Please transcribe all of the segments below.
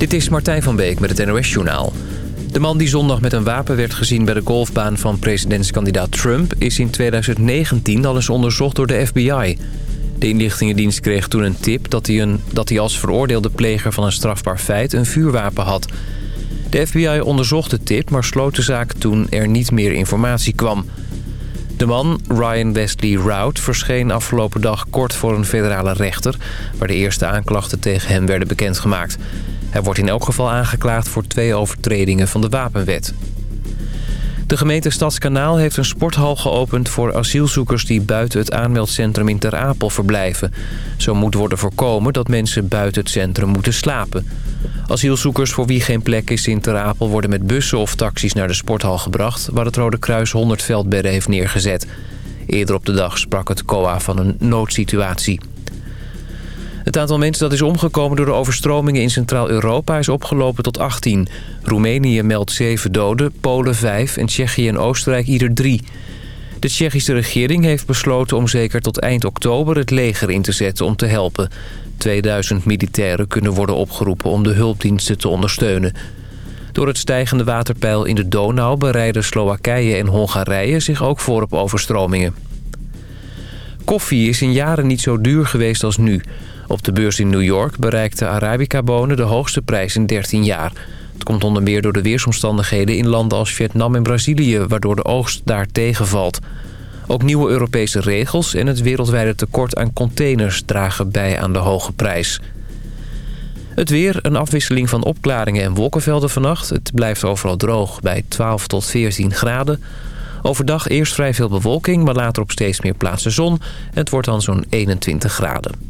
Dit is Martijn van Beek met het NOS-journaal. De man die zondag met een wapen werd gezien bij de golfbaan van presidentskandidaat Trump... is in 2019 al eens onderzocht door de FBI. De inlichtingendienst kreeg toen een tip dat hij, een, dat hij als veroordeelde pleger van een strafbaar feit een vuurwapen had. De FBI onderzocht de tip, maar sloot de zaak toen er niet meer informatie kwam. De man, Ryan Wesley Rout, verscheen afgelopen dag kort voor een federale rechter... waar de eerste aanklachten tegen hem werden bekendgemaakt. Hij wordt in elk geval aangeklaagd voor twee overtredingen van de wapenwet. De gemeente Stadskanaal heeft een sporthal geopend voor asielzoekers die buiten het aanmeldcentrum in Ter Apel verblijven. Zo moet worden voorkomen dat mensen buiten het centrum moeten slapen. Asielzoekers voor wie geen plek is in Ter Apel worden met bussen of taxis naar de sporthal gebracht... waar het Rode Kruis 100 veldbedden heeft neergezet. Eerder op de dag sprak het COA van een noodsituatie. Het aantal mensen dat is omgekomen door de overstromingen in Centraal-Europa is opgelopen tot 18. Roemenië meldt 7 doden, Polen 5 en Tsjechië en Oostenrijk ieder 3. De Tsjechische regering heeft besloten om zeker tot eind oktober het leger in te zetten om te helpen. 2000 militairen kunnen worden opgeroepen om de hulpdiensten te ondersteunen. Door het stijgende waterpeil in de Donau bereiden Slowakije en Hongarije zich ook voor op overstromingen. Koffie is in jaren niet zo duur geweest als nu. Op de beurs in New York bereikte Arabica-bonen de hoogste prijs in 13 jaar. Het komt onder meer door de weersomstandigheden in landen als Vietnam en Brazilië... waardoor de oogst daar tegenvalt. Ook nieuwe Europese regels en het wereldwijde tekort aan containers... dragen bij aan de hoge prijs. Het weer, een afwisseling van opklaringen en wolkenvelden vannacht. Het blijft overal droog bij 12 tot 14 graden. Overdag eerst vrij veel bewolking, maar later op steeds meer plaatsen zon. Het wordt dan zo'n 21 graden.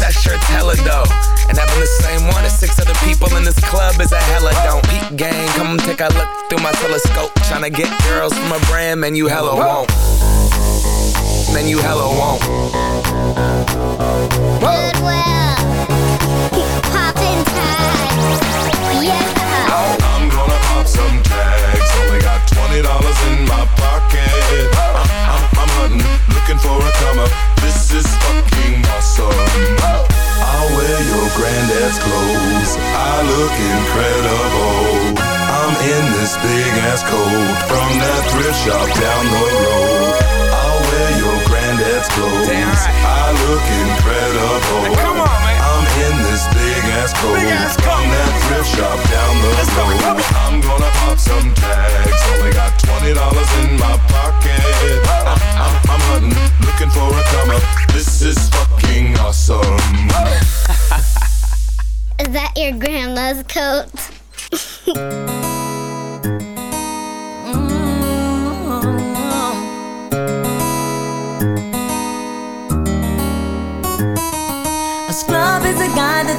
That shirt's hella dope. And having the same one as six other people in this club is a hella don't. Peak gang, come take a look through my telescope. Tryna get girls from a brand, man, you hella won't. Man, you hella won't. Goodwill. Poppin' tags. Yeah. I'm gonna pop some tags. Only got twenty dollars in my pocket. I'm, I'm, I'm hunting, looking for a come up. This is fucking awesome. I'll wear your granddad's clothes. I look incredible. I'm in this big ass coat from that thrift shop down the road. I'll wear your. Damn right. I look incredible. Come on, man. I'm in this big ass coat ass from coat. that thrift shop down the Let's road. come on. I'm gonna pop some tags. Only got twenty dollars in my pocket. I'm, I'm, I'm hunting, looking for a come up. This is fucking awesome. Is that your grandma's coat?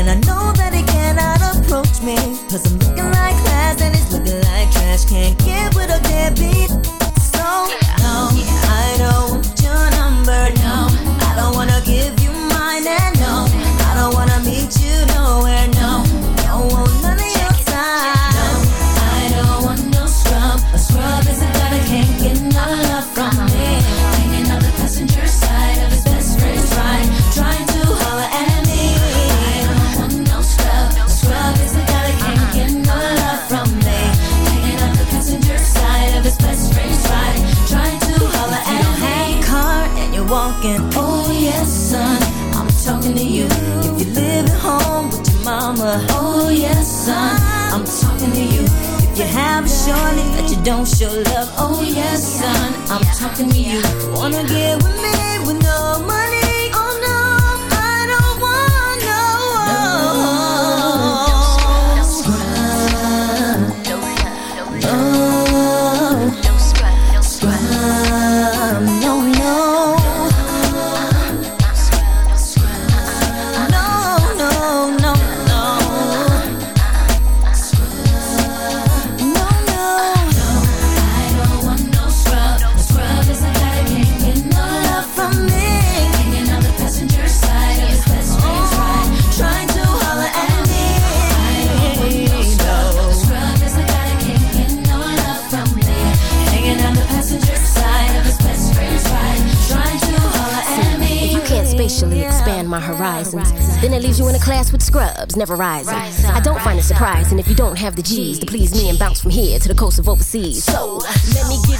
and I know that he cannot approach me, cause I'm never rising. I don't find it surprising if you don't have the G's to please me and bounce from here to the coast of overseas. So, let me give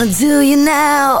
Wanna do you now.